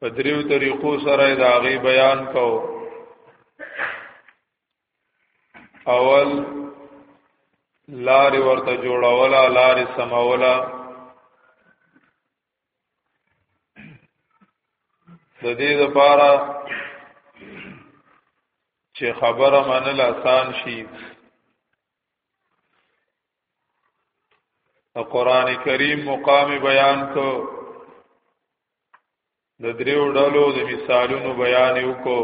په دریو طریقو سره د هغه بیان کو اول لار ورته جوړولا لار سمولا د دې لپاره چې خبره منل آسان شي د قران کریم مقام بیان کو د دریو ډلو د مثالونو بیان وکړو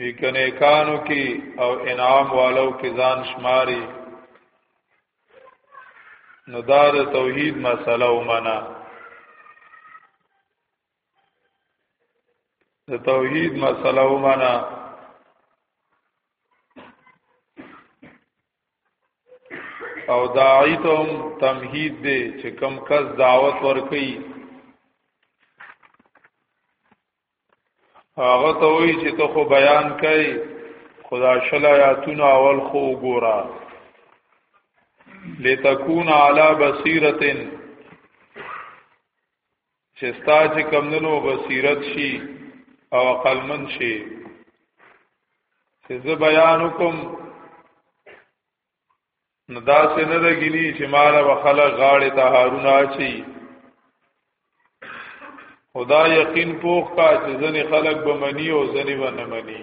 وکنه کانو کې او انعام والو کې ځان شماري نو دا د توحید مسله ومنه د توحید مسله ومنه او داعی ته هم تمهید دی چې کم کس دعوت ورکي هغه ته وایي چې ته خو بیان کوي خدا شل آیاتونه اول خو وګوره لتكون على بصيره چې ستا چې کمندنو بصیرت شي او عقلمن شي چې زه بیان وکم نو دا څه نه دګینی چې مال وخلا غاړه ته هارون اچي خدا یقین پوخ کا چې ځنې خلق به منی او ځنې به نه منی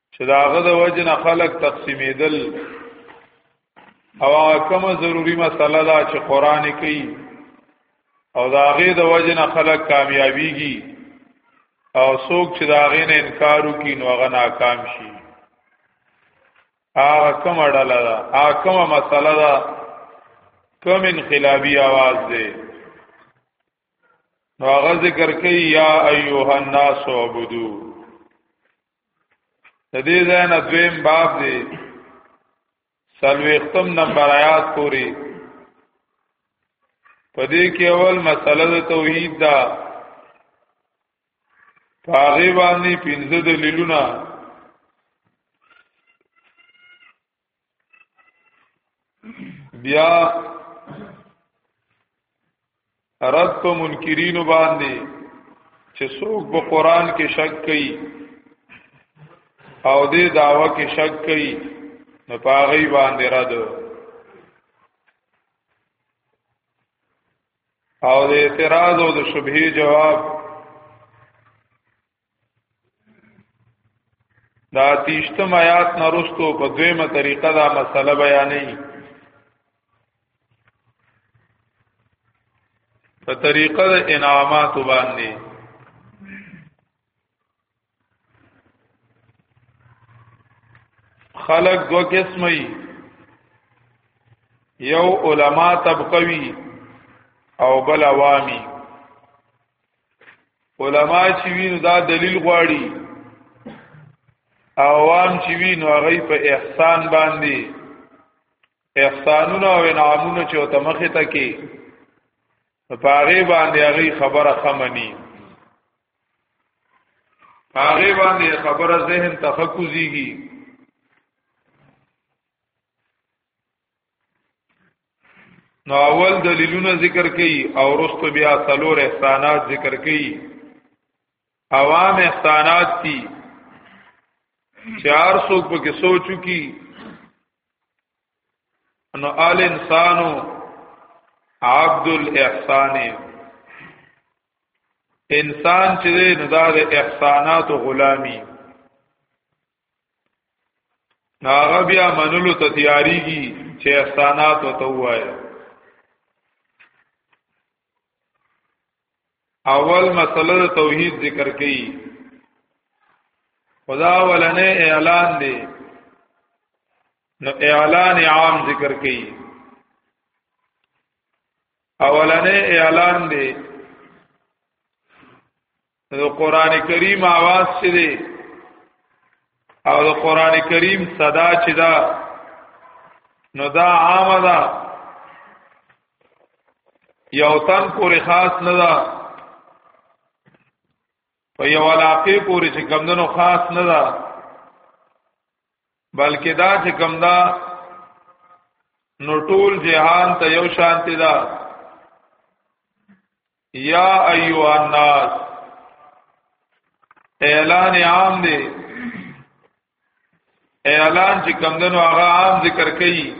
چې داغه د وجه نه خلق تقسیمېدل او هغه کومه ضروری مسله ده چې قران کوي او داغه د وجه نه خلق کامیابیږي او څوک چې داغه نه انکار وکړي نو هغه ناکام شي هغه کومه ډله ده هغه کومه مسله ده کوم انقلابی आवाज ده نو هغه ذکر کوي یا ایها الناس عبدو د دې ځای نه دویم باب دی سلوختم نمبر آیات پوری پدې کې اول مسله د توحید دا پاغي باندې پنځه دلیلونه بیا رد په منکرینو باندې چې څوک په قران کې شک کوي او دې داوا کې شک کوي نو پاغي باندې رد او د اعتراض او د شبهه جواب دا تیشتم آیات نرستو په دویمه طریقه دا مسله بیانې په طریقه د انعامات باندې خلق دو قسمه یو علما طبقوی او بل عوامی علما چې وینو دا دلیل غواړي عوام چې وینو هغه په احسان باندې احسانونه او انعامونه چې او تمخه ته کې په هغه باندې هغه خبره خمني هغه باندې خبره ذهن تفکوزيږي نو اول دلیلونه ذکر کړي او وروسته بیا څلور احسانات ذکر کړي عوام احسانات دي چار سو په کې سوچو کی نو آل انسانو عبد الاحسان انسان چې نه د احسانات غلامی ناغه بیا منلو ته تیاریږي چې احسانات وته وای اول مسله د توحید ذکر کړي خدا ولنه اعلان دی نو اعلان عام ذکر کړي اولنه اعلان دی د قران کریم आवाज چې دی او د قران کریم صدا چې دا نو دا عامه ده یو تن پورې خاص نه ده په یو علاقه پورې چې کمندونو خاص نه ده بلکې دا چې کم ده نو ټول جهان ته یو شانتی ده یا ایو الناس اعلان عام دی اعلان چې کمندونو هغه عام ذکر کړي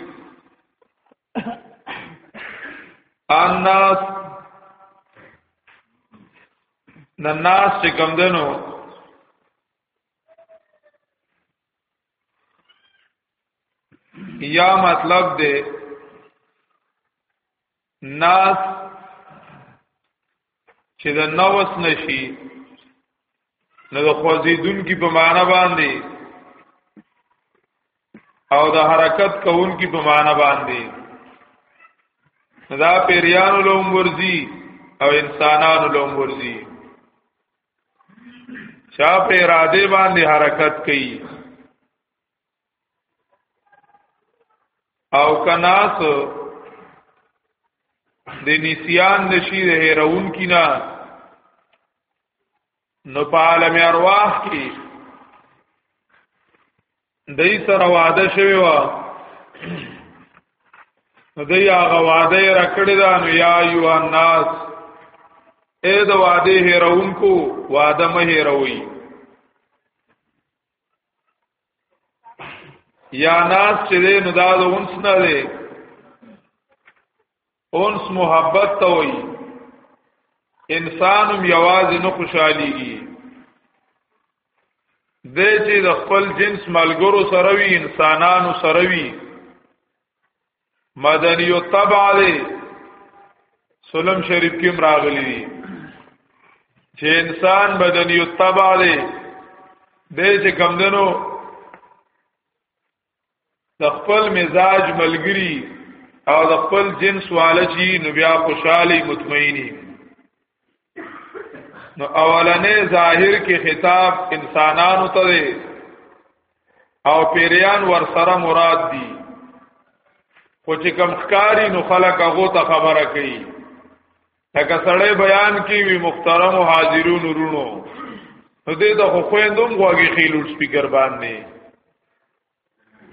الناس نناس چې کمندونو یا مطلب دی ناس چې د نوس نشي نو د خوځیدون کی په معنا باندې او د حرکت کوون کی په معنا باندې دا پیریانو لوم ورزي او انسانانو لوم ورزي چا په اراده باندې حرکت کوي او کناس د نسیان نشي د هیرون کینا نو په عالم ارواح کې دای سره وعده شوی و نو دای هغه وعده را کړی دا نو یا ایو الناس اے د وعده هیرون کو وعده مه هیروي یا ناس چې دی نو دا د اونس نه دی اونس محبت ته وایي انسان هم یوازې نه خوشحاليږي د چې د خپل جنس ملګرو سره وي انسانانو سره وي مدنی او تبع دی سلم شریف کې مراغلی دی چې انسان مدنی او تبع دی د چې کمدنو د خپل مزاج ملګری او د خپل جنس والچی نو بیا خوشحالي مطمئنی نو اولنې ظاهر کې خطاب انسانانو ته دی او پیریان ور سره مراد دي خو چې کم ښکاری نو خلک هغه ته خبره کوي لکه سړی بیان کی وی محترم او حاضرون ورونو نو دې ته خو خويندوم غوږی خېلو سپیکر باندې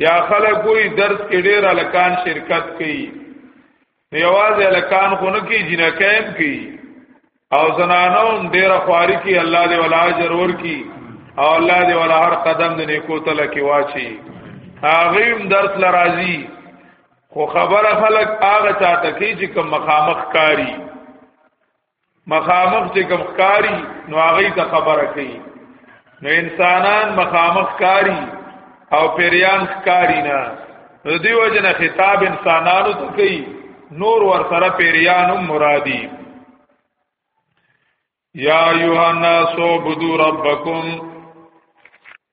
یا خلک کوئی درس کې ډېر الکان شرکت کوي یواز الکان خو نه کې جنکایم کوي او زنانو هم ډېر خواري کوي الله دې ولا اجر ور کوي او الله دې ولا هر قدم دې نیکو تل کې واچي هغه درس لرازي خو خبره خلک هغه چاته کوي چې کوم مخامخ کاری مخامخ چې کوم کاری نو هغه ته خبره کوي نو انسانان مخامخ کاری او پیریان کاری نه نو دیو جن خطاب انسانانو ته کوي نور ور سره پیریان مرادی یا ایها الناس عبدوا ربکم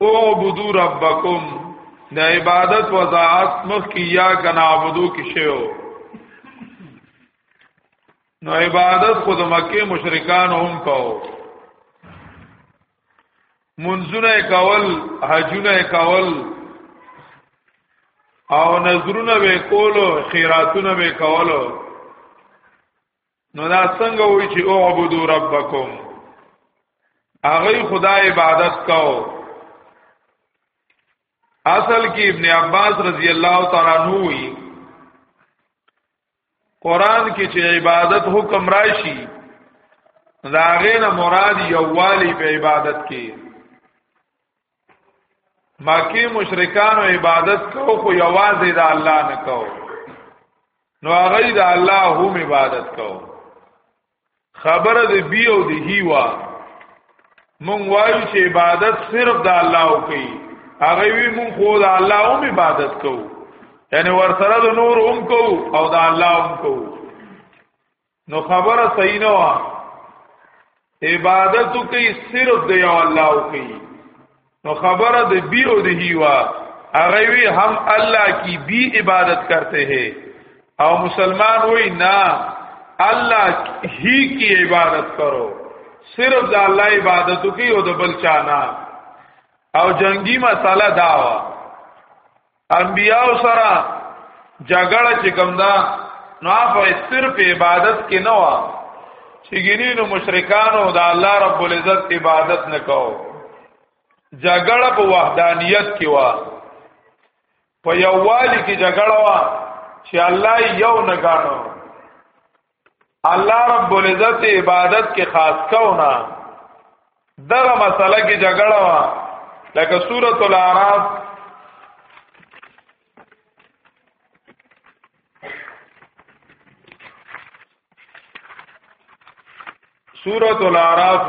او بدو ربکم د عبادت وضاحت مخ کی یا کنا عبدو کی شیو نو عبادت خود مکه مشرکان هم کاو منزونه کول حجونه کول او نظرونه به کولو خیراتونه به کولو نو دا څنګه وای چې او عبدو ربکم هغه خدای عبادت کاو اصل کې ابن عباس رضی الله تعالی عنہ وی قران کې چې عبادت حکم راشي دا غینه مراد یوالی په عبادت کې مکی مشرکانو عبادت کو خو یوازې د الله نه کو نو هغه د الله هم عبادت کو خبره د بی او د هی وا مونږ وایو چې عبادت صرف د الله او کوي هغه وی مونږ خو د الله هم عبادت کو یعنی ورسره د نور هم کو او د الله هم کو نو خبره صحیح نه وا عبادت کوي صرف دی او الله کوي نو خبره د بی او د هیوا هغه وی هم الله کی بی عبادت کرتے ہیں او مسلمان وی نا الله ہی کی عبادت کرو صرف د الله عبادت کوي او د بل چانا او جنگی مساله داوا انبیاء سره جګړه چې کوم دا نو په صرف عبادت کې نه و چې ګینینو مشرکانو د الله رب العزت عبادت نه کو جګړه په وحدانیت کې و په یووالي کې جګړه و چې الله یو نه غاڼو الله رب العزت عبادت کې خاص کونه دغه مسله کې جګړه وا لکه سورۃ الاعراف سورۃ الاعراف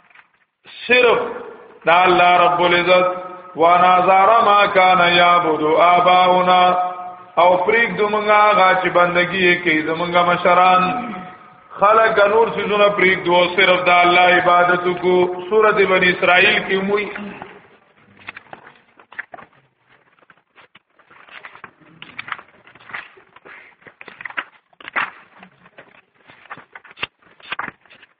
صرف دا الله رب العزت وانا زارا ما کان یعبد آباؤنا او پریک دومنگا غا چی بندگی کئی زمنگا مشران خلق نور سیزونه پریک دو صرف دا الله عبادت کو سورۃ بنی اسرائیل کې موي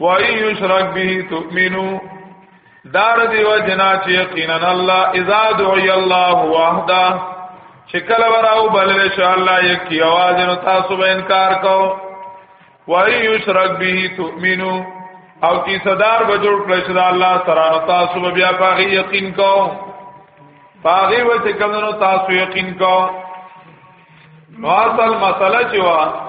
وای یشرک به تؤمنو دار دی و جنا چې یقینا الله اذا دعی الله وحده چې کله وراو بل ان شاء الله یک کی आवाज نو تاسو به انکار کو وای یشرک به تؤمنو او کی صدر به جوړ کړی چې الله سره تاسو به بیا پاغي یقین کو پاغي و چې کله نو تاسو یقین کو نو اصل مسله چې وا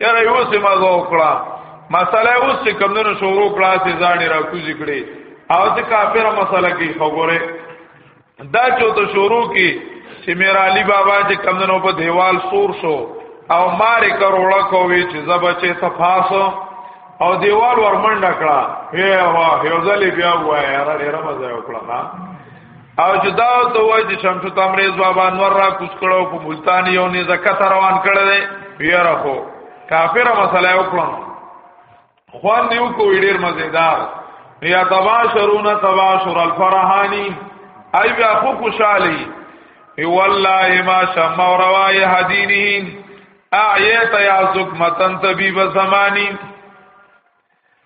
یاره یو څه ما غو کړه مساله اوس چې کمندونو شروع کړه چې ځانې را کوزي کړي او چې کافر مساله کې خبره دا چې ته شروع کې چې میر علی بابا چې کمندونو په دیوال سور شو او مارې کروړه کوي چې زبچې تفاسو او دیوال ورمنډه کړه هي وا هیوزلی بیا وای را ډیره مزه وکړه او جدا ته وای چې شمس تمریز بابا انور را کوس کړو په ملتان یو نه زکات روان کړل دی ویره خو کافر مسله وکړو خوان دیو کو ډیر مزیدار یا تباشرون تباشر الفرحانی ای بیا خو خوشالی ای والله ما شم روای حدینین اعیت یا زکمتن طبیب زمانی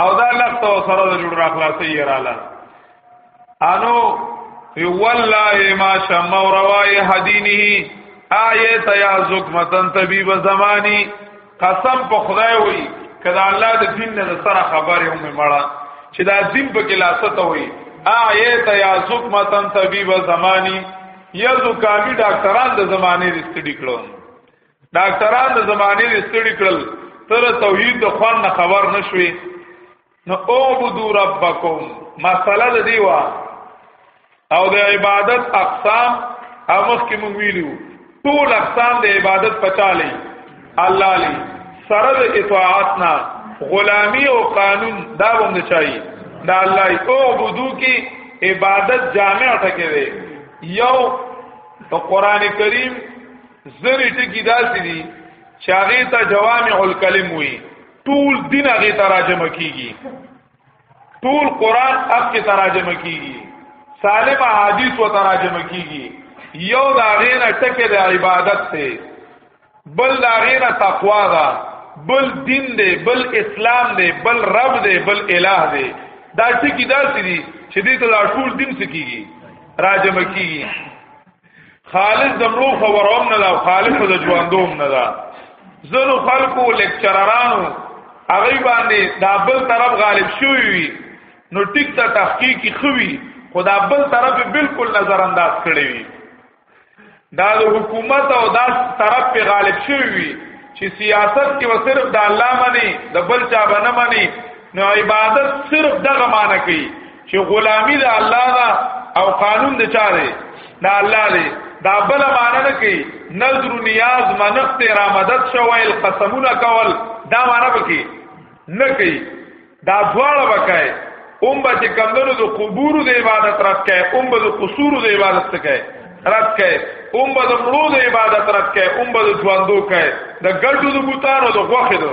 او دا لخت او سره د جوړ را خلاصې یې رااله انو یو والله ما شم او روای حدینه آیه تیا زکمتن طبیب زمانی قسم په خدای وی کدا الله د دین نه سره خبره هم مړه چې دا دین په کې لاسته وی آیه تیا زکمتن طبیب زمانی یزو کامی ډاکټران د زمانه رستډی کړو ډاکټران د زمانه دې ستړي کړل تر توحید د خوان نه خبر نشوي نو اعبدوا ربکم مساله د دیوا او د عبادت اقسام امخ کې مونږ ویلو ټول اقسام د عبادت پچالي الله لي سره د اطاعت نه غلامی او قانون دا وند چای دا الله او بدو کی عبادت جامع ټکه دی یو قران کریم زری ټکی داسې دي چې هغه ته جوامع الکلم وي ټول دین هغه ترجمه کیږي ټول قران هغه ترجمه کیږي سالم حدیث و ترجمه کیږي یو دا غینا ټکه د عبادت ته بل دا غینا تقوا ده بل دین دی بل اسلام دی بل رب دی بل الہ دی دا ټکی داسې دي چې دې ته ټول دین سکیږي راجمه کیږي خالص د مړو خبروم نه دا خالص د ژوندوم نه دا زنو خلکو لیکچررانو هغه باندې دا بل طرف غالب شوی وي نو ټیک ته تحقیقی خوي خدا بل طرف بالکل نظر انداز کړی وي دا د حکومت او دا طرف په غالب شوی وي چې سیاست کې و صرف د الله منی د بل چا بنه منی نو عبادت صرف دغه معنی کوي چې غلامی د الله دا او قانون د چاره دا الله دی دا بل معنی نه کوي نظر نیاز منخت را مدد شویل قسمونه کول دا معنی بکی نه کوي دا دواړه بکای اوم به چې کمندونو د قبور د عبادت رات کوي اوم به د قصور د عبادت کوي رات کوي اوم به د مړو د عبادت رات کوي اوم به د ژوندو کوي د ګډو د بوتانو د غوخه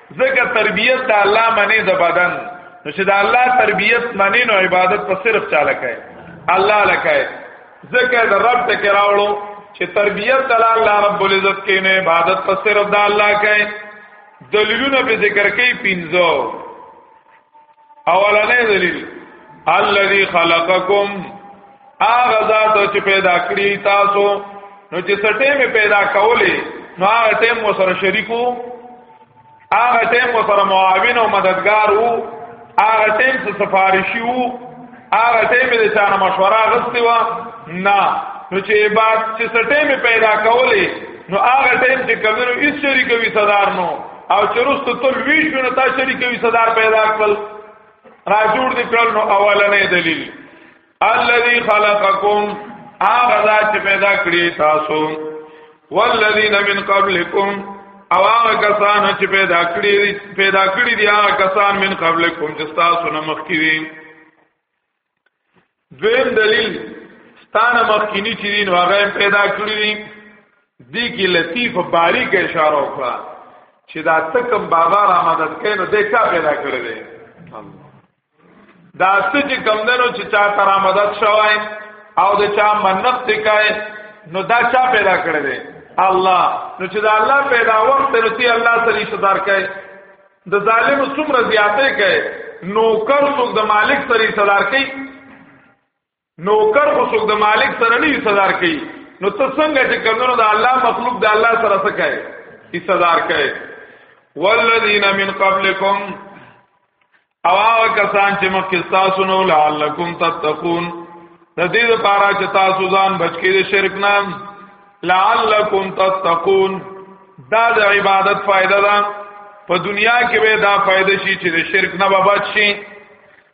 ځکه تربیت د الله منی د بدن نو چې د الله تربیت منی نو عبادت په صرف چاله کوي الله لکه ځکه د رب ته کراوړو چې تربیت د الله رب العزت کې نه عبادت په صرف د الله کوي دلیلونه به ذکر کوي پینځو اولنې دلیل الذي خلقکم هغه ذات چې پیدا کړی تاسو نو چې سټې می پیدا کولې نو هغه ټیم مو سره شریکو هغه ټیم مو سره معاون او مددگار وو هغه ټیم څه سفارشي وو هغه ټیم دې څنګه مشوره غوښتي و نه نو چې بعد چې سټې می پیدا کولې نو هغه ټیم چې کمنو هیڅ شریک وي صدر نو او چې رست تل وی شو نو تا شریک وي صدر پیدا کړل را جوړ دې کړل نو اولنې دلیل الذي خلقکم هغه ذات چې پیدا کړی تاسو والذین من قبلکم او هغه کسان چې پیدا کړی دي پیدا کړی دي هغه کسان من قبلکم چې تاسو نه مخکې دي دویم دلیل ستانه مخکینی چې دین هغه پیدا کړی دي دی کی لطیف باریک اشاره وکړه چې دا تکم بابا را مدد کینو دې چا پیدا کړی دی دا چې کم دنو چې چا تر مدد شوای او د چا منت تکای نو دا چا پیدا کړی دی الله نو چې دا الله پیدا وخت نو چې الله سره صدر کای د ظالم څومره زیاته کای نوکر څوک د مالک سره صدر کای نوکر خو څوک د مالک سره نه صدر کوي نو ته څنګه چې کمنو د الله مخلوق د الله سره څه کوي ای صدر کوي والذین من قبلکم او هغه کسان چې مخکې تاسو نو لعلکم تتقون د دې لپاره چې تاسو ځان بچ کړئ شرک نه لعلکم تتقون دا د عبادت فائدہ ده په دنیا کې به دا فائدہ شي چې د شرک نه بچ شي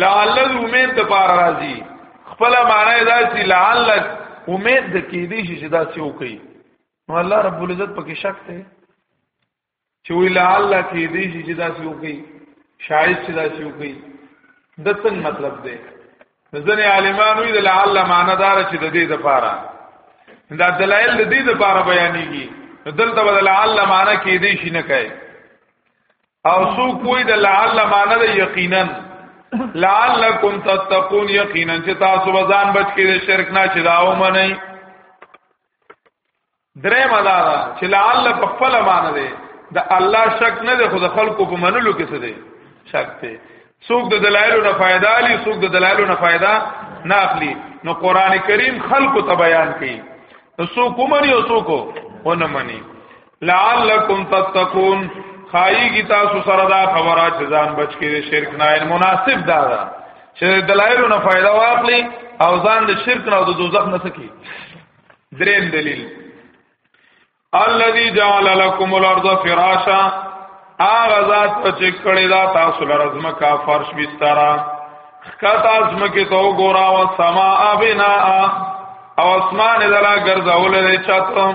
لعل امید د پار راضی خپل معنی دا چې لعل امید د کې دي چې دا څه وکي نو الله رب العزت پکې شک دی چې وی لعل کې دي چې دا څه وکي شاید چې دا څه وکي د څنګه مطلب دی ځنې عالمانو د لعل معنی دار چې د دې د پاره دا دلایل د دې د پاره بیانېږي دلته بدل لعل معنی کې دي شي نه کوي او سو کوئی د لعل معنی د یقینا لعلکم تتقون یقینا چې تاسو بزان بچ کې د شرک نه چې داو منئ درې مدا دا چې لعل په خپل معنی ده د الله شک نه ده خو د خلکو په منلو کې څه ده شک ته څوک د دلایلو نه فائدہ اخلي څوک د دلایلو نه فائدہ نه اخلي نو قران کریم خلکو ته بیان کړي نو څوک ومني او څوک ونه مني لعلکم تتقون خایي کی تاسو سره دا خبره چې ځان بچ کړي شرک نه مناسب دا ده چې دلایلو نه فائدہ واخلي او ځان د شرک نه او د دوزخ نه سکی دریم دلیل الذي جعل لكم الارض فراشا اغه ذات په چې کړي دا تاسو لرزم کا فرش بسترا خکات ازم کې تو ګورا او سما ابنا او اسمان دلا ګرځول لري چاتم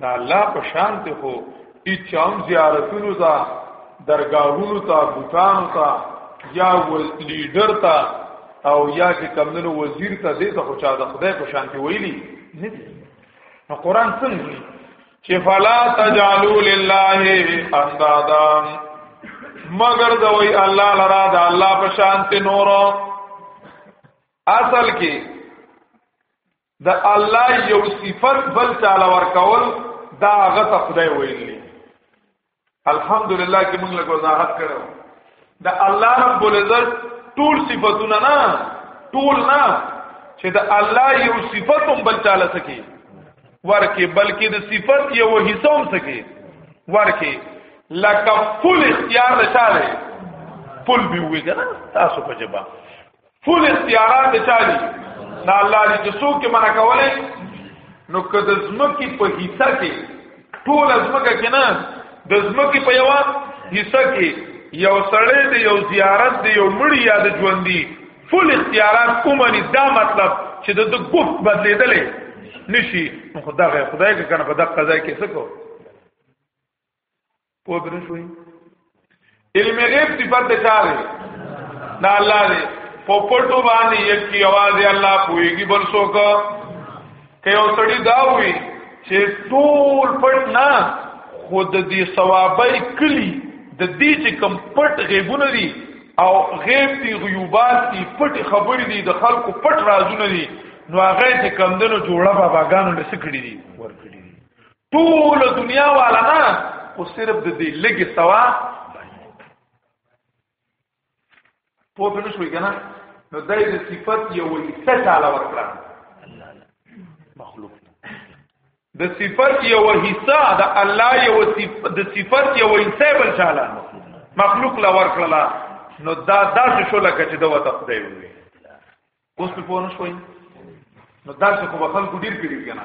دا الله په شان ته خو اچام زیارتونو ته درگاهونو ته بوتانو ته یا ول لیډر ته او یا چې کمندونو وزیر ته دې ته خو چا د خدای په شان ته ویلي نه دي نو قران څنګه وی چې فلا تجعلوا لله اندادا مگر دوی الله لرا د الله په شان ته نور اصل کې د الله یو صفت بل چاله ورکول دا هغه ته خدای ویلی الحمدلله کې موږ له وضاحت کړو د الله رب العزت ټول صفاتونه نه ټول نه چې د الله یو صفت هم بل چاله سکی ورکه بلکې د صفت یو حصہ هم سکی ورکه لکه فل اختیار رچاله فل به وي کنه تاسو په جواب ټول اختیارات د چا دي دا الله دې چې څوک یې منع کولای نو که د ځمکې په حصہ کې ټول ځمکه کې نه د ځمکې په یو حصہ کې یو سړی دی یو زیارت دی یو مړی یا د ژوندۍ فل اختیارات اومني دا مطلب چې د د ګفت بدلیدلې نشي خدای خدای کنه په دغه قضا کې څه کو پوه پرې شوي علم غیب صفت ته چا دی دا الله دی په پټو باندې یکی आवाज الله پويږي بل څوک کيو سړی دا وي چې ټول پټ نه خود دې ثوابای کلی د دې چې کم پټ غیبونه دي او غیب دي غیوبات دي پټ خبرې دي د خلکو پټ رازونه دي نو هغه چې کمندونو جوړه باباګانو لسکړي دي ورکړي ټول دنیا والا نه خو صرف د دې لګي سوا په دې نشوي کنه نو دای د صفت یو حصہ چاله ورکړه مخلوق د صفت یو حصہ د الله یو د صفت یو حصہ بل چاله مخلوق لا ورکړه نو دا داسې شو لکه چې دوه تخدای وي اوس په پونه شوي نو دا څه په خلکو ډیر کړی کنه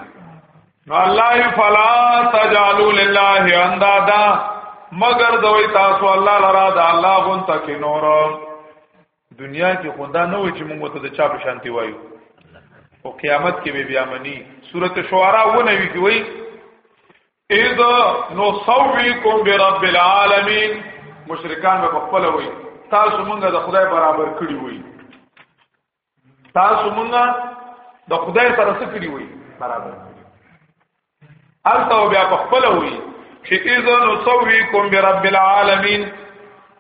نو الله فلا تجعلوا لله اندادا مگر دوی تاسو الله لرا دا الله غون تک نور دنیا کې خدا نه و چې موږ ته د چا په شانتي وایو او قیامت کې به بیا منی سورته شعرا و نه وی کوي اذا نسويكم برب العالمين مشرکان به خپل وي تاسو مونږ د خدای برابر کړی وي تاسو مونږ د خدای سره څه کړی وي برابر الته بیا خپل وي چې اذا نسويكم برب العالمين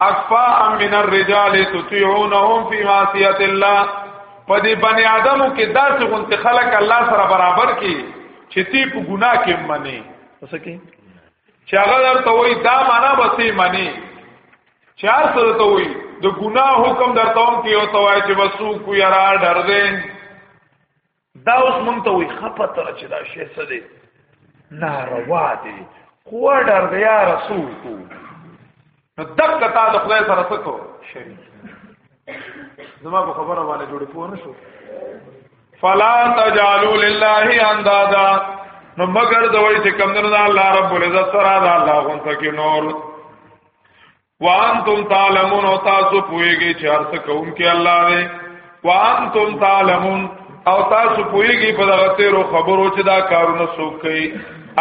اکفاء من الرجال تطيعونهم في معصيه الله په دې بني آدمو کې داسې غونته خلک الله سره برابر کی چې تی په ګناه کې منی اوس کې چې هغه درته وای دا معنا به تی منی چې هر سره ته وای د ګناه حکم درته هم کې او توای چې وسو کو یرا ډر دې دا اوس مونږ ته وي خپته چې دا شی څه دی ناروا دی خو ډر دی یا رسول کو نو دک تا د خدای سره څه کو شریک زما په خبره باندې جوړ پوه نه شو فلا تجعلوا لله اندادا نو مگر دوی چې کمندونو د الله رب العزت سره د الله غونته کې نور وانتم تعلمون او تاسو پوهیږئ چې هر څه کوونکی الله دی وانتم تعلمون او تاسو پوهیږئ په دغه تیرو خبرو چې دا کارونه څوک کوي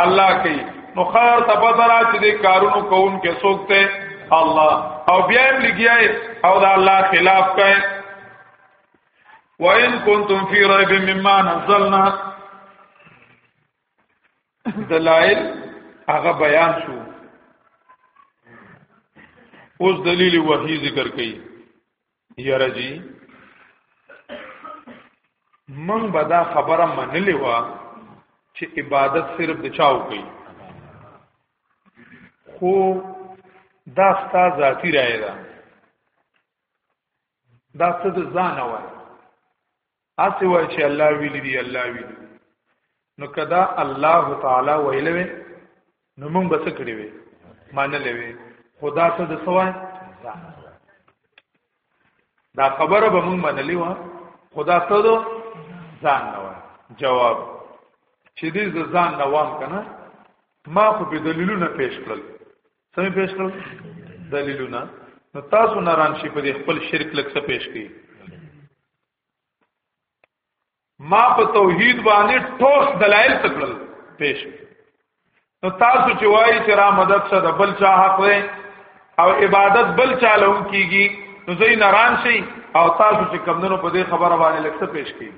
الله کوي نو خار ته پته را چې دې کارونو کوونکی څوک دی الله او بیا یې لګیای او دا الله خلاف کوي وَإِن كُنتُمْ فِي رَيْبٍ مِّمَّا نَزَّلْنَا دلائل هغه بیان شو اوس دلیل وحی ذکر کړي یاره جی من به دا خبره منلې و چې عبادت صرف د چاو کوي خو دا ستا ذاتی رائے ده دا څه د ځان وای هسې وای چې الله ویلی دی الله ویلی نو کدا الله تعالی ویلی وی نو موږ به څه کړی وی مانلې وی خدا ته د سوای دا خبره به موږ منلې و خدا ته دو ځان نه وای جواب چې دې ځان نه وام کنه ما خو به دلیلونه پیش کړل سمې پیش کړل دلیلونه نو تاسو ناران شي په خپل شرک لکه څه پیش کړئ ما په توحید باندې ټوس دلایل تکړل پیش نو تاسو چې وایي چې را مدد څه د بل چا حق دی او عبادت بل چا له کیږي نو زین ناران شي او تاسو چې کمندونو په دې خبره باندې لکه پیش کیږي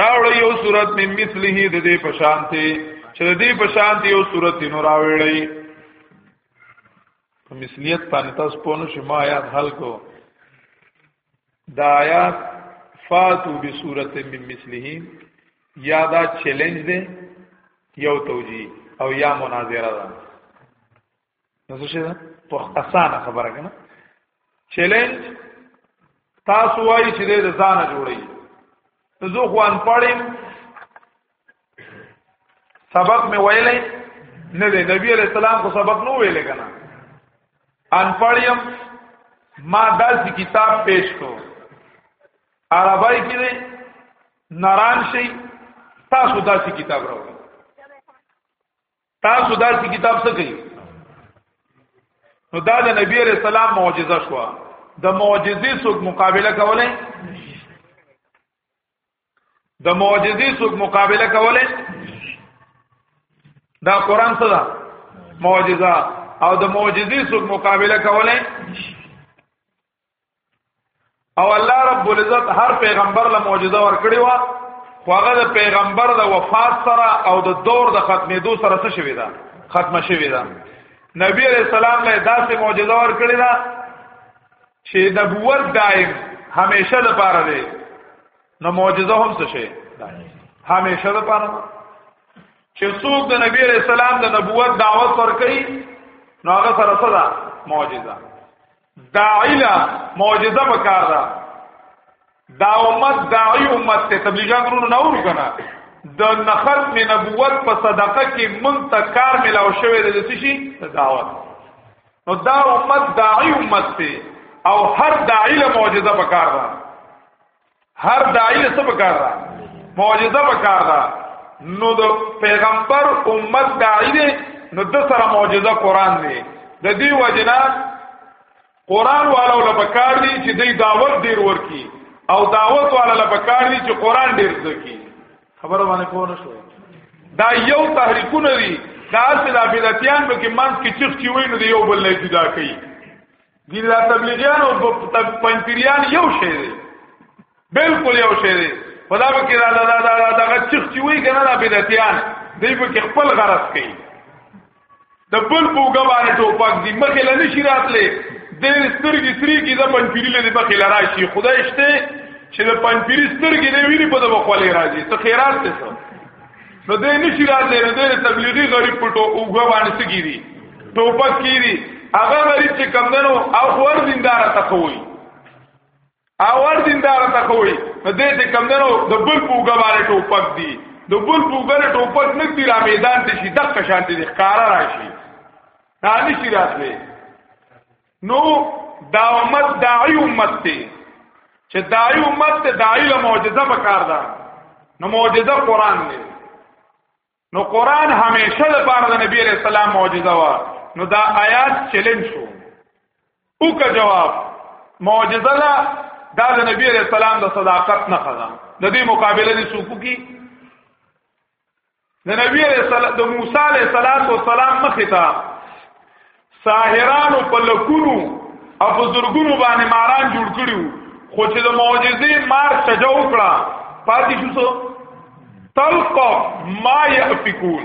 راوړ یو صورت من مثله د دې پشانته چې د دې پشانته یو صورت نو راوړی په مثلیت باندې تاسو په نو شما آیات حل کو دا آیات فاتو بصورت من مثله یا دا چیلنج دی یو توجیه او یا مناظره ده نو څه شي په اسانه خبره کنه چیلنج تاسو وایي چې د ځان جوړي زه خو ان پړم سبق مې ویلې نه دی نبی علیہ السلام کو سبق نو ویلې کنه ان پړم ما داسې کتاب پیش کو عربی کې دی ناران شي تاسو داسې کتاب راوړئ تاسو دا چې کتاب څه کوي نو دا د نبی عليه السلام معجزه شو د معجزې څوک مقابله کولای د معجزې څوک مقابله کولای دا قران څه ده معجزه او د معجزې څوک مقابله کولای او الله رب العزت هر پیغمبر له معجزه ورکړي وا خو هغه د پیغمبر د وفات سره او د دور د ختمېدو سره څه شوی دا ختمه شوی دا نبی علیہ السلام له داسې معجزه ورکړي دا چې نبوت دایم همیشه د پاره دی نو معجزه هم څه شي همیشه د پاره چې څوک د نبی علیہ السلام د نبوت دعوت ورکړي نو هغه سره څه دا معجزه داعیلا معجزه وکړ دا دا امت داعی امت ته تبلیغان ورونو نه ورو کنه د نخل می نبوت په صدقه کې مونږ ته کار ملاو شوی دی چې شي دعوت نو دا امت داعی امت ته او هر داعی له معجزه پکار ده هر داعی له څه پکار ده معجزه پکار ده نو د پیغمبر امت داعی دی نو د سره معجزه قران دی د دې وجنا قران والو له پکار دی چې دوی دعوت ډیر ورکی او دعوت والو له پکار دی چې قران ډیر ځکی خبره باندې پوه نه شوې دا یو تحریکونه دي دا چې د بدعتيان به کې منځ کې چخ چی ویني یو بل نه جدا کوي دی لا تبلیغیان او پنځپیریان یو شی دی بالکل یو شی دی په دا کې دا دا دا دا دغه چخ چې وی کنه دا بدعتیان دی په کې خپل غرض کوي د بل بوګه باندې ټوپک دی مخې لنی شي راتلې د سترګې سری کې د پنځپیری لري مخې لرا شي خدای شته چې د پنځپیری سترګې دی ویری په دغه خولې راځي ته خیرات ته نو دې نشي راځي نو دې تبلیغي غریب پټو اوګه باندې سګيري ټوپک کیری هغه غریب چې کم دنو او ور دیندار ته خوي او ور دیندار ته خوي نو دې چې کم دنو د بل پوګه باندې ټوپک دی د بل پوګه نه ټوپک نه دی را میدان ته شي دغه شانتي ښکارا راشي نه نشي راتلی نو دا امت داعی امت دی چې داعی امت ته داعی له معجزه پکار ده نو معجزه قران دی نو قران همیشه لپاره د نبی علیہ السلام معجزه وا نو دا آیات چیلنج شو او کا جواب معجزه لا دا د نبی علیہ السلام د صداقت نه خدا د دې مقابله دي سوکو کی د نبی علیہ السلام د موسی علیہ الصلات والسلام مخه تا ساحرانو په لکونو او په زرګونو باندې ماران جوړ کړیو خو چې د معجزې مار سجا وکړه پاتې شو تلقف ما یافکون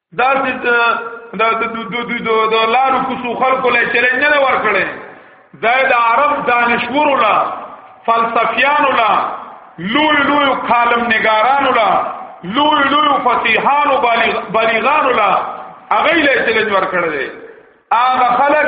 دا چې د د د د د لارو کوسو خلکو له چیلنج نه ورکړي زائد عرب دانشور ولا فلسفیان ولا لوی لوی کالم نگاران ولا لوی لوی فصیحان او بلیغان ولا هغه له چیلنج ورکړي هغه خلک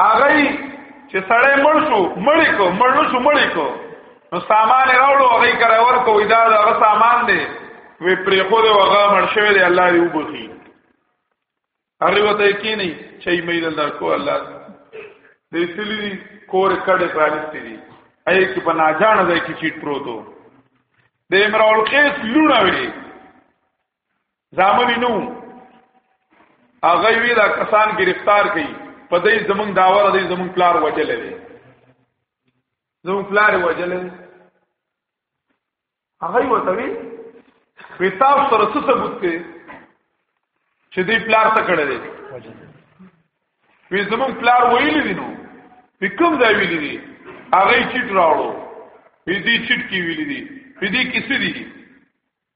هغه چې سړی مړ شو مړ کو مړ شو مړ کو نو سامان راوړو هغه کرا ورکو دا هغه سامان دی وی پرې خو دی هغه مړ شوی دی الله دې وبخي هغه وته کې نه چې مې دلته کو الله دې تللی کور کډه پرانستی دی اې کې په ناجان ځای کې چیټ پروتو د امرؤل قیس لونه وی زامن نو هغه وی دا کسان گرفتار کړي په دې زمون داور دې زمون پلار وجل دي زمون پلار وجل دي هغه وته وی وی تاسو سره څه ثبوت دی چې دې پلار ته کړه دي وی زمون پلار ویل دي نو وی کوم ځای ویل دي هغه چیټ راوړو وی دې چیټ کی ویل دي وی دې کیسه دي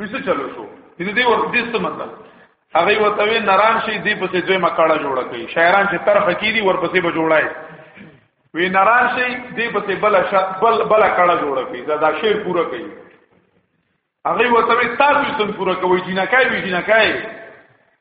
وسه چلو شو دې دې ور دې څه مطلب هغه وته وی نران شي دې پسې دوی مکاړه جوړه کوي شاعران چې طرف کې دي ورپسې به جوړای وی نران شي دې پسې بل بل بل کړه جوړه کوي دا دا شعر پورا کوي هغه وته وی تاسو څنګه پورا کوي جنکای وی جنکای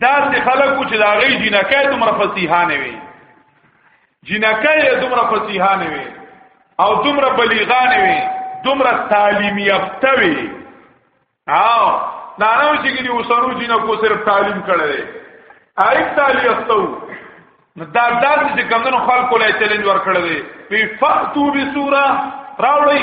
دا چې خلکو چې دا غي جنکه دومره فصیحانه وي جنکه یې دومره فصیحانه وي او دومره بلیغانه وي دومره تعلیم یافته وي او دا نو چې ګني وسرو جنکو صرف تعلیم کړي آیت تعلیم استو دا داس چې کمنو خلکو له چیلنج ورکړل دي په فاتو بسوره راوړی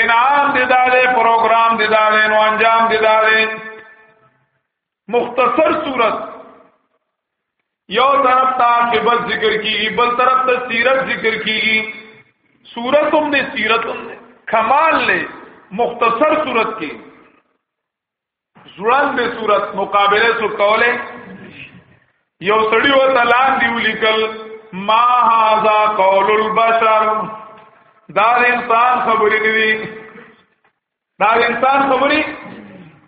انعام دی داده پروګرام دی داده نو انجام دی داده مختصر صورت یو طرف ته عاقبت ذکر کیږي بل طرف ته سیرت ذکر کیږي صورت هم نه سیرت هم نه کمال نه مختصر صورت کې ځوړندې صورت مقابله سو کوله یو سړی و تلان دی ولیکل ما هاذا قول البشر دا انسان خبرې دی دا انسان خبرې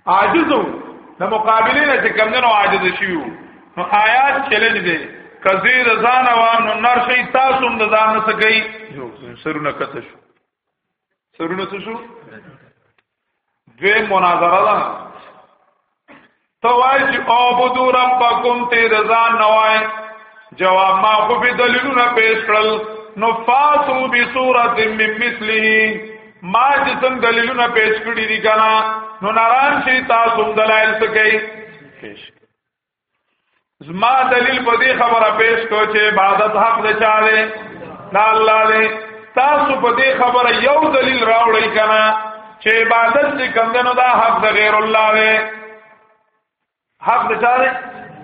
عاجزو د مقابله نه چې کم نه عاجز شیو نو آیات چیلنج دی کزی د ځان وان نو نر شي تاسو هم د ځان څخه کوي سرونه کته شو سرونه څه شو دوی مناظره ده تو وای چې عبدو ربکم تی رضا نوای جواب ما خو به دلیلونه پیش کړل نو فاتو بصورت من مثله ما چې څنګه دلیلونه پیش کړی دي کنه نو ناران شي تاسو دلایل څه کوي پیش زما دلیل په دې خبره پیش کو چې عبادت حق نه چاره نه الله دې تاسو په دې خبره یو دلیل راوړی کنا چې عبادت دې کمندنو دا حق د غیر الله دی حق د چاره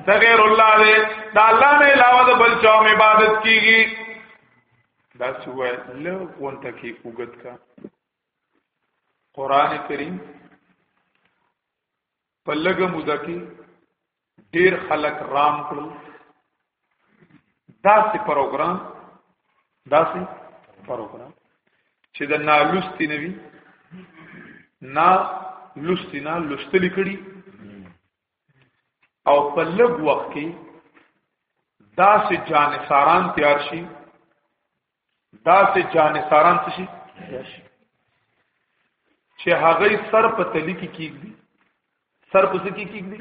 د غیر الله دی دا الله نه علاوه د بل چا عبادت کیږي دا څه وای له وانت کې وګت کا قران کریم په لګه موده کې ډیر خلک رام کړل داسې پروګرام داسې پروګرام چې د نالوستي نوي نا لوستي نا لوستلی کړي او په لږ وخت کې داسې جانساران تیار شي دا سه جانساران څه شي چې هغه سر په تلی کې کیږي سر په څه کې کیږي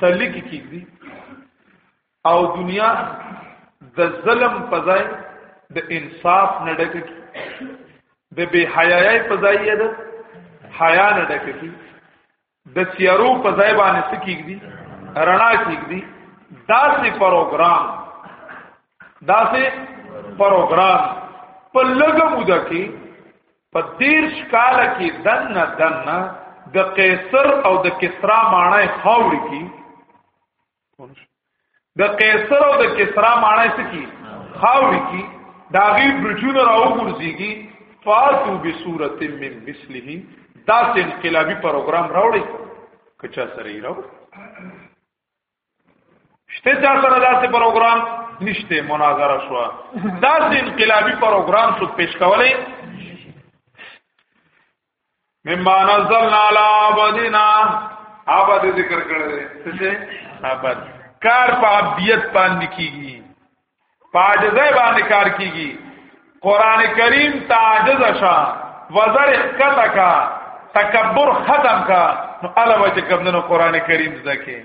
تلی کې کیږي او دنیا د ظلم په ځای د انصاف نه ډکه کی د بے حیاي په ځای د حیا نه ډکه کی د تیارو په ځای باندې څه کیږي رڼا کیږي داسې پروګرام داسې پروګرام په لګه موده کې په دیر شکال کې دن دن د قیصر او د کسرا معنی خاوري کې د قیصر او د کسرا معنی څه کی خاوري کی داغي برجون راو ګرځيږي فاتو بصورت من مثله دا انقلابي پروګرام راوړي کچا سره یې راو شته چا سره دا څه پروګرام نشته مناظره شو دا انقلابي پروګرام څو پیش کولای مما نزلنا على عبدنا عبد ذکر کړل څه عبد کار په عبدیت باندې کیږي پاجزه باندې کار کیږي قران کریم تعجز شا وزر کتا کا تکبر ختم کا نو علاوه چې کوم نو قران کریم زکه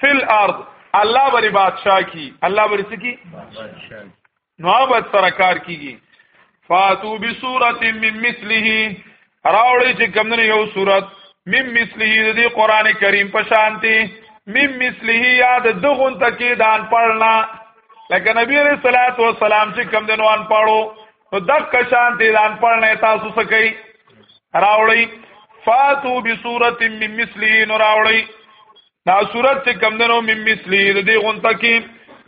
فل ارض الله بری بادشاہ کی الله بری سکی بادشاہ نو آباد سره کار کیږي فاتو بسورت من مثله راوړی چې کمنه یو صورت من مثله د دې قران کریم په شانتي من مثله یاد دغون تکیدان پړنا لکه نبی رسول الله صلوات و سلام چې کم دنوان پړو نو دک شان دې ځان پړنه تاسو څه کوي راوړی فاتو بصورت من مثلی نو راوړی دا صورت چې کم دنو من مثلی دې غونته کې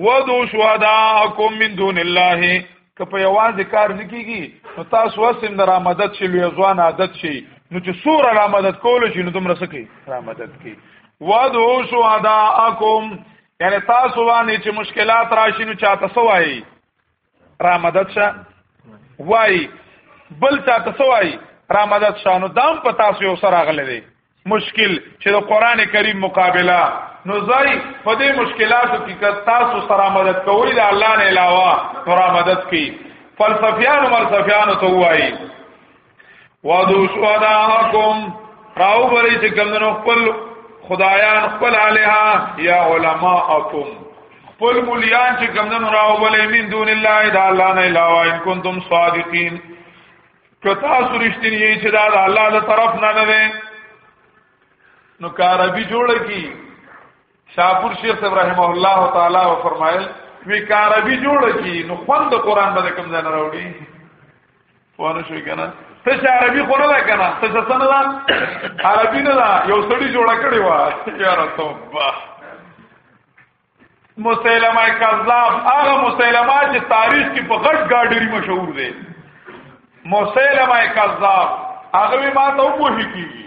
ودو شهداکم من دون الله که په یوازې کار نکېږي نو تاسو وسیم در آمدد شي لوی ځوان عادت شي نو چې سور را مدد کول شي نو دومره سکی را مدد کی ودو شهداکم یعنی تاسو باندې چې مشکلات راشي نو چاته سوای را مدد شه وای بل چا ته سوای را مدد شه نو دام په تاسو یو سره غلې دی مشکل چې د قران کریم مقابله نو ځای په دې مشکلاتو کې که تاسو سره مدد کوئ د الله نه علاوه نو را مدد کوي فلسفیان او فلسفیان ته وایي وادو شهداکم راو بری چې کمنو خپل خدایان خپل الها یا علماءکم خپل مولیان چې کمنو راو بلې من دون الله دا الله نه علاوه ان کنتم صادقین کتا سرشتنی چې دا الله له طرف نه نه نو کاربی جوړ کی شاپور شیخ ابراهیم الله تعالی و فرمایل وی کاربی جوړ کی نو خوند قران باندې کوم ځای نه راوړي ونه شو کنه ته چې عربي خو نه ده کنه ته څه نه ده عربي نه ده یو سړی جوړ کړی و یاره توبه مسلمه کذاب هغه مسلمه چې تاریخ کې په غټ ګاډری مشهور دی مسلمه کذاب هغه ما ته وګوري کیږي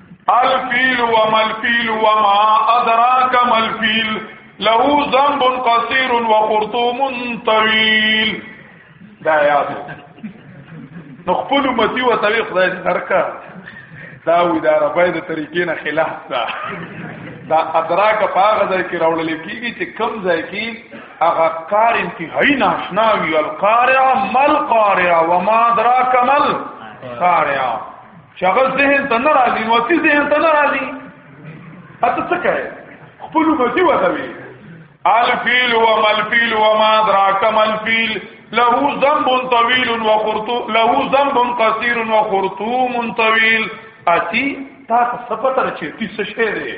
الفیل و ملفیل و ما ادراک ملفیل له ذنب قصير و خرطوم طويل دا یادو نو خپل متی و طریق خدای درکا دا وی دا ربای د طریقې نه خلاف دا دا ادراک پاغه ځای کې راوړل کیږي چې کم ځای کې هغه کار انتهایی ناشنا وی القارع مل قارع وما ادراک مل قارع چې هغه ذهن ته نه راځي نو چې ذهن ته نه راځي اته څه کوي خپل مزي وځوي الفیل و ملفیل و ما دراک ملفیل له ذنب طويل و خرطوم له ذنب قصير و خرطوم طويل اتی تا څه پته چې تی څه شی دی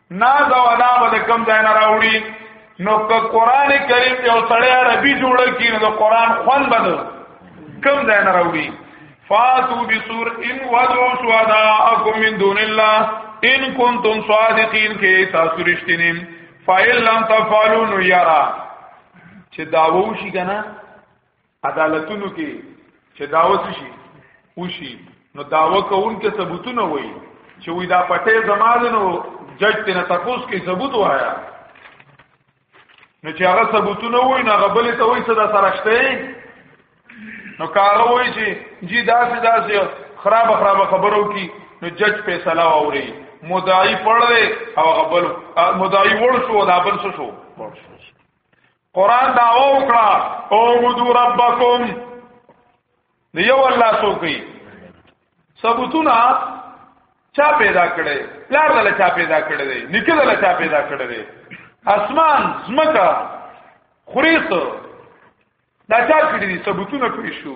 ناز او ادا به کم ځای نه راوړي نو که قران کریم یو سړی عربي جوړ کړي نو د قران خوان بد کم ځای نه راوړي فاتو بسور ان ودو شهداءکم من دون الله ان کنتم صادقین کې تاسو رښتینی فایل لم تفعلوا یرا چې داوو شي کنه عدالتونو کې چې داوت شي وشي نو داوا کوون کې ثبوتونه وایي چې وې دا پټه زماده نو جج ته نه تاسو کې ثبوت وایا نو چې هغه ثبوتونه وایي نه غبل ته وایي صدا سرشته نو کاغه وایي چې جی داسې داسې خراب خراب خبرو کې نو جج فیصله ووري مدعی پړل او غبل مدعی وړ شو دا بل شو قران دا وکړه او عبدو ربکم یو الله سوکی ثبوتونه چا پیدا کړي پلار دل چا پیدا کړي دی نکل دل چا پیدا کړي دی اسمان زمکا خریص دا چا کړي دي ثبوتونه کړی شو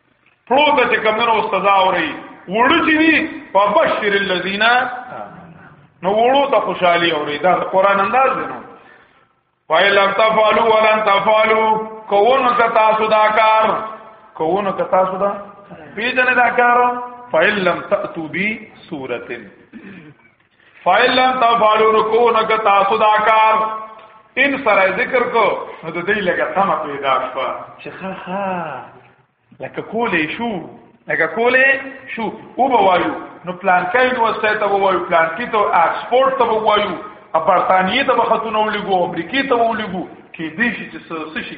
پروت چې کمنو استزا اوري وړو چې دي فبشر الذين نو وړو ته خوشحالي اوري دا قران انداز دی نو فایل تفعلوا ولن تفعلوا کوون ک تاسو دا کار کوون ک تاسو دا پیژنه دا کار فایل لم تاتو بی سورتن فاعل لم تفعلوا نکونه ک تاسو دا کار ان سره ذکر کو نو د دې لګه تم پیدا شو چې ها ها لکه کولې شو لکه کولې شو او بوایو نو پلان کای نو وسته ته بوایو پلان کی ته ایکسپورت ته بوایو برتانیې ته بخاتونه ولګو امریکې ته ولګو کې دې شي چې څه شي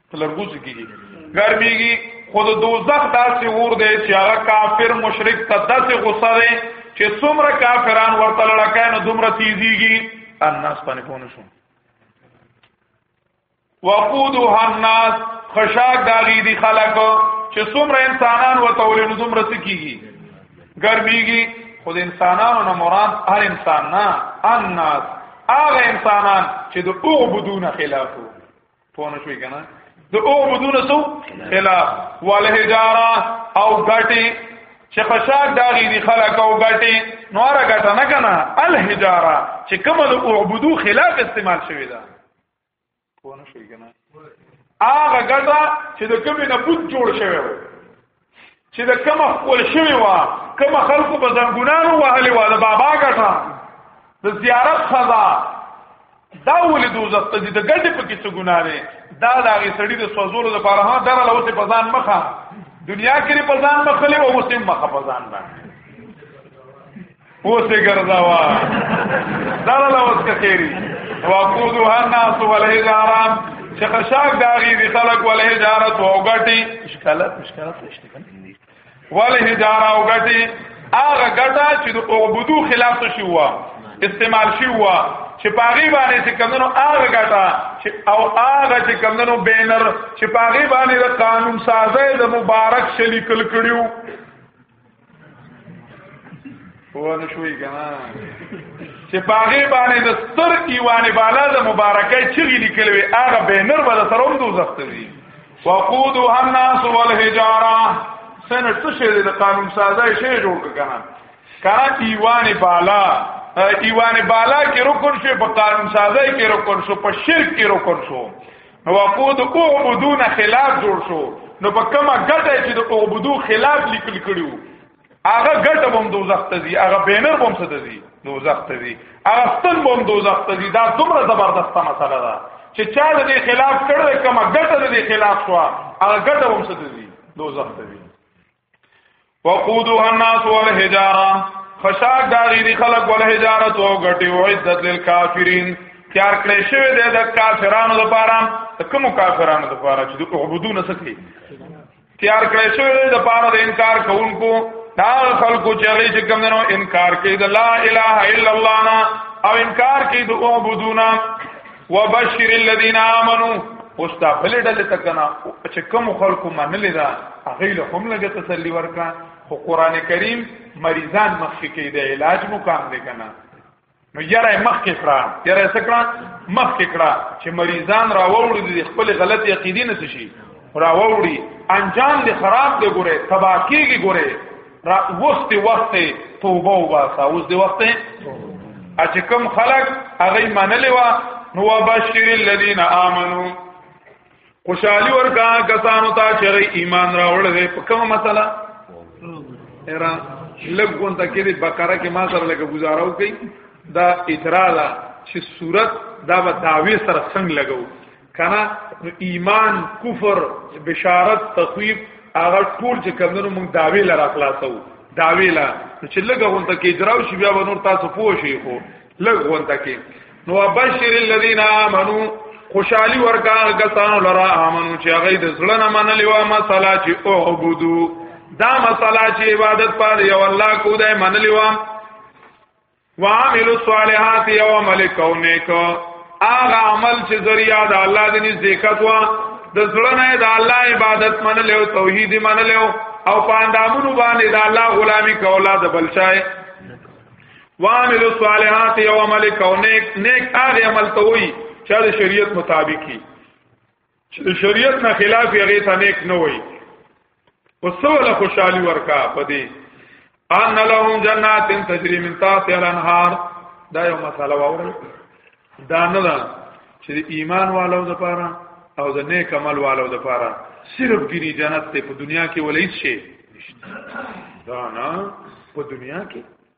لرګو څه کیږي ګرميږي خود دوزخ داسې ور دی چې هغه کافر مشرک ته داسې غوسه دی چې څومره کافران ورته لړکای نو دومره تیزیږي الناس باندې پونه شو وقودها الناس خشاک داغي دي خلق چې څومره انسانان ورته ولینو دومره سکیږي ګرميږي خود انسانانو نه مراد هر انسان نه الناس هغه انسانان چې د اوغ بدون خلافو پوه نه شوي کنه د او بدون سو خلاف والهجارا او غټي چې خشاک داغي دي خلق او غټي نواره غټه نه کنه الهجارا چې کوم د اعبدو خلاف استعمال شوی دا پوه نه شوي کنه هغه غټه چې د کومې نه بوت جوړ شوی چې د کوم خپل شوی وا کوم خلکو په زنګونانو وهلې وا د بابا ګټه د زیارت سزا دا ولې دوزخ ته د ګټې په کې څه ګناه ده دا د هغه سړي د سوزولو لپاره ها دره له اوسه په ځان مخه دنیا کې په ځان مخلې او اوسه مخه په ځان باندې اوسې ګرځاوا دا له اوس کثيري وقودها الناس والحجارة چې خشاک داغي دي خلق والحجارة او غټي اشکالات اشکالات نشته کنه والحجارة او غټي هغه غټه چې د عبودو خلاف شي هوا استعمال شي هوا چې پاغي باندې چې کمنو هغه غټه چې او هغه چې کمنو بینر چې پاغي باندې د قانون سازه د مبارک شلیکل کړیو هو نه شوي کنه چې پاغه باندې د ستر ایوان بالا د مبارکۍ چغې لیکل وي هغه بینر به سره هم دوزخت دي وقود الناس والحجاره سن څه شي د قانون سازای شي جوړ کنه کار ایوان بالا ایوان بالا کې رکن شو په قانون سازای کې رکن شو په شرک کې رکن شو نو واقو د اعبدون خلاف جوړ شو نو په کومه ګټه چې د اعبدو خلاف لیکل کړیو هغه ګټه بم دوزخ ته ځي هغه بینر بم څه ته ځي دوزخ ته ځي هغه ستن بم دوزخ ته ځي دا دومره زبردسته مسله ده چې چا د دې خلاف کړل کومه ګټه د دې خلاف شو هغه ګټه بم څه ته ځي دوزخ ته ځي وقودها الناس والحجاره خشاک داغی دی خلق والحجاره تو غټي او عزت للکافرین تیار کړی شوی دی د کافرانو لپاره د کوم کافرانو لپاره چې د عبادتونه سکی تیار کړی شوی دی د پاره د انکار کوونکو دا خلکو چې هغه چې کوم نو انکار کوي د لا اله الا الله نه او انکار کوي د عبادتونه وبشر الذين امنوا اوس دا بل ډله تکنا چې کوم خلکو منلې دا هغه له هم لګه تسلی ورکا خو قران کریم مریضان مخکې کې د علاج مو کام دی کنه نو یاره مخکې کړه یاره سکړه مخکې کړه چې مریضان راوړي د خپل غلط یقیني نه شي راوړي انجام دې خراب دی ګوره تباکیږي ګوره را وخت وخت توبه وباسه اوس دی وخت اچ کم خلق هغه منلې وا نو بشیر الذین آمنو خوشحالی ورکا کسانو ته چې ایمان راوړل دي په کومه مسله را لګون ته کې د بقره کې ما سره لګه گزارو کوي دا اعتراض چې صورت دا به داوی سره څنګه لګو کنه ایمان کفر بشارت تخویب هغه ټول چې کمنو موږ داوی لرا خلاصو داوی لا چې لګه غونته کې اجراو شي بیا نور تاسو پوه شي خو لګ غونته کې نو بشیر الذین آمنو خوشحالی ورکا کسانو لرا آمنو چې هغه د زړه نه منلې و مسله چې او عبودو دا مسله چې عبادت پر یو الله کو دای منلې و وعملوا الصالحات یوم الکونک هغه عمل چې ذریعہ د الله د نزدېکت وا د زړه نه د الله عبادت منل او توحید منل او پاندامونو باندې د الله غلامی کولا د بلچای وامل الصالحات یو عمل کو نیک نیک هغه عمل ته وی چې د شریعت مطابقي چې د شریعت نه خلاف یې هغه ته نیک نه وای او سوله خوشحالي ورکا پدې ان لهم جنات تجري من تحتها الانهار دا یو مسله وره دا نه ده چې د ایمان والو د پاره او د نیک عمل والو د پاره صرف ګری جنت ته په دنیا کې ولې شي دا نه په دنیا کې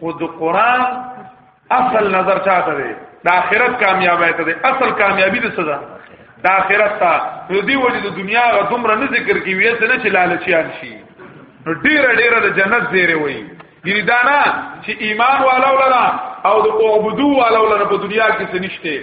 خود قران اصل نظر چاته دی د آخرت کامیابی ته دی اصل کامیابی د سزا د آخرت ته نو دی وجه د دنیا غ دومره نه ذکر کی وی څه نه چې لالچیان شي نو ډیر ډیر د جنت زیره وي یعنی دا نه چې ایمان والو لره او د عبدو والو لره په دنیا کې څه نشته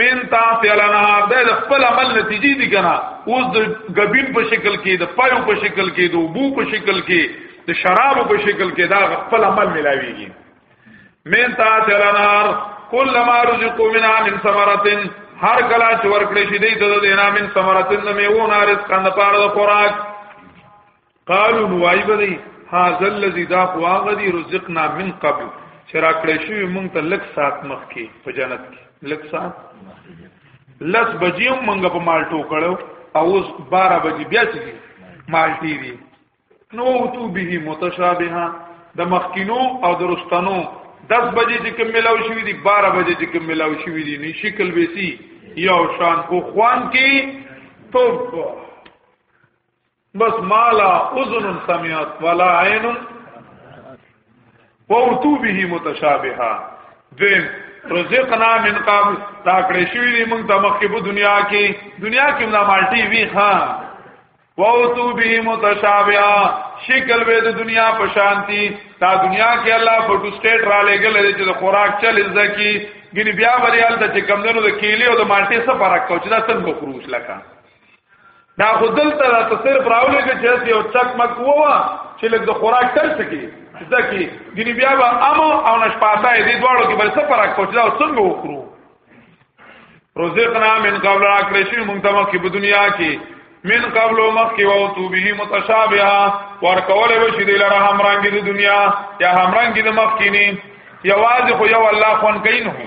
من تحت الانهار د خپل عمل نتیجې دي کنه اوس د غبین په شکل کې د پایو په شکل کې د وبو په شکل کې د شرابو په شکل کې دا خپل عمل ملاويږي من تحت الانهار کله ما رزقو منها من ثمرتن هر کلا چې ورکړې شي د دې نه من ثمرتن نه میوه نه رزق نه پاره د خوراک قالو نوای بدی هاذا الذی دا واغدی رزقنا من قبل چرا کړی شوی مونږ ته لک سات مخ کې په جنت کې لک سات لس بجې مونږ په مالټو کړو او اوس 12 بجې بیا چې مالټي دي نو تو به متشابها د مخکینو او درستانو 10 بجې چې کوم ملاو شوې دي 12 بجې چې کوم ملاو شوې دي ني شکل وسی یو شان کو خوان کې توب بس مالا اذن سمعت ولا عین فوتو به متشابها دیم رزقنا من قبل دا کړې شوې دي موږ د مخکې په دنیا کې دنیا کې موږ مالټي وی ها ووتو به متشابها شکل به د دنیا په شانتی دا دنیا کې الله په ټو سټیټ را لګل چې د خوراک چل زکی ګنی بیا وریال د چې کمندونو د کیلې او د مالټې سره فرق کوي چې دا څنګه خروج لکه دا خو دلته ته صرف راولې کې چې یو چک مک ووا چې لږ د خوراک تر سکی ځکه ګنی بیا به امو او نشپاتا دې دواړو کې بل څه فرق کوي دا څنګه وکړو رزقنا من قبل اکل شی مونږ ته مخکې په دنیا کې من قبل مخکې او تو به متشابها ورکول به شي د لره همرنګ د دنیا یا همرنګ د مخکې نه یوازې خو یو الله خون کین هو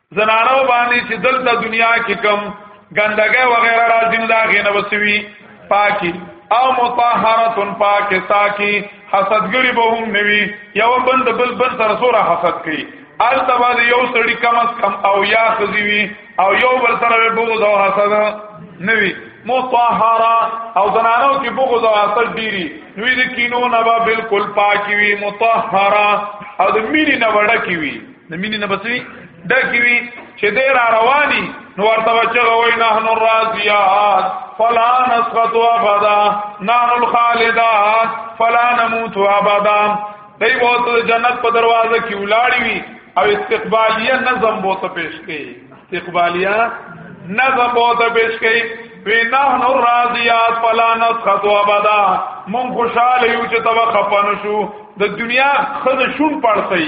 زنانو باندې چې دلته دنیا کې کم ګندګي وغیرہ راځین دا غینه وسوي پاکي او مطهرتن پاکه ساکي حسدګری به هم نوي یو بند بل بل سره سره حسد کوي التبا یو سړی کم از کم او یا خزیوی او یو بل سره بغض او حسد نوي مطهره او زنانو کې بغض او حسد ډیری نوې د کینو نه به بالکل پاکي وي مطهره او د مینې نه وړه کی وي د مینې نه بسوي ډکی وي چې دې را رواني نو ورته وچغه وای نه نو راضیات فلا نسقط ابدا نحن الخالدات فلا نموت ابدا دای وو ته جنت په دروازه کې ولاړی وي او استقبالیه نظم وو ته پیش کړي استقبالیه نظم وو ته پیش کړي وی نحن الراضیات فلا نسخط ابدا مون خوشاله یو چې تبا خپن شو د دنیا خود شون پړسي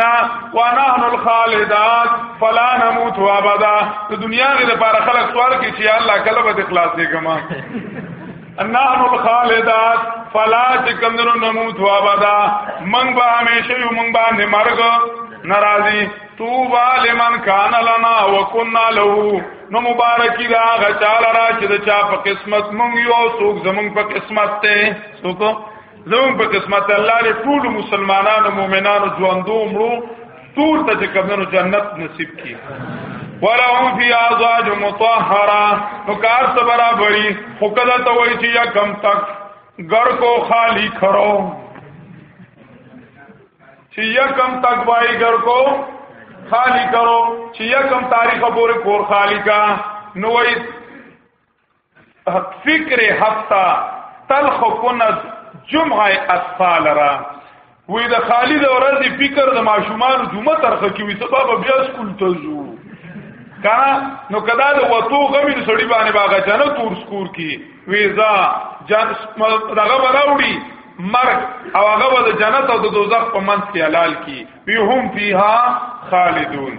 نا ونحن الخالدات فلا نموت ابدا د دنیا کې د پاره خلک سوال کوي چې الله کله به اخلاص دی کما نحن الخالدات فلا تکمنو نموت ابدا من به همیشه یو من باندې مرګ ناراضي توبا لمن کان لنا وکنا له نو مبارکی دا غچال را چې د چا په قسمت مونږ یو څوک زمونږ په قسمت ته څوک زمون په قسمت الله له ټول مسلمانانو مؤمنانو ژوندو مړو ټول ته چې کومو جنت نصیب کړي ولهم فی ازواج مطهره نو کار څه برابرۍ خو کله ته وایي چې یا کم تک ګر کو خالی کھرو چې یا کم تک وای ګر کو خالی کرو چې یا کم تاریخ پورې کور خالی کا نو وایي فکر هفته تلخ کند جمعه اطفال را وې د خالی د ورځې فکر د ماشومان جمعه ترخه کې وي سبب بیا سکول ته ځو کنه نو کدا د وتو غمین سړی باندې باغ جنت ور سکور کی ویزا جان دغه وراوړي مرګ او هغه د جنت او د دوزخ په منځ کې حلال کی وی هم فیها خالدون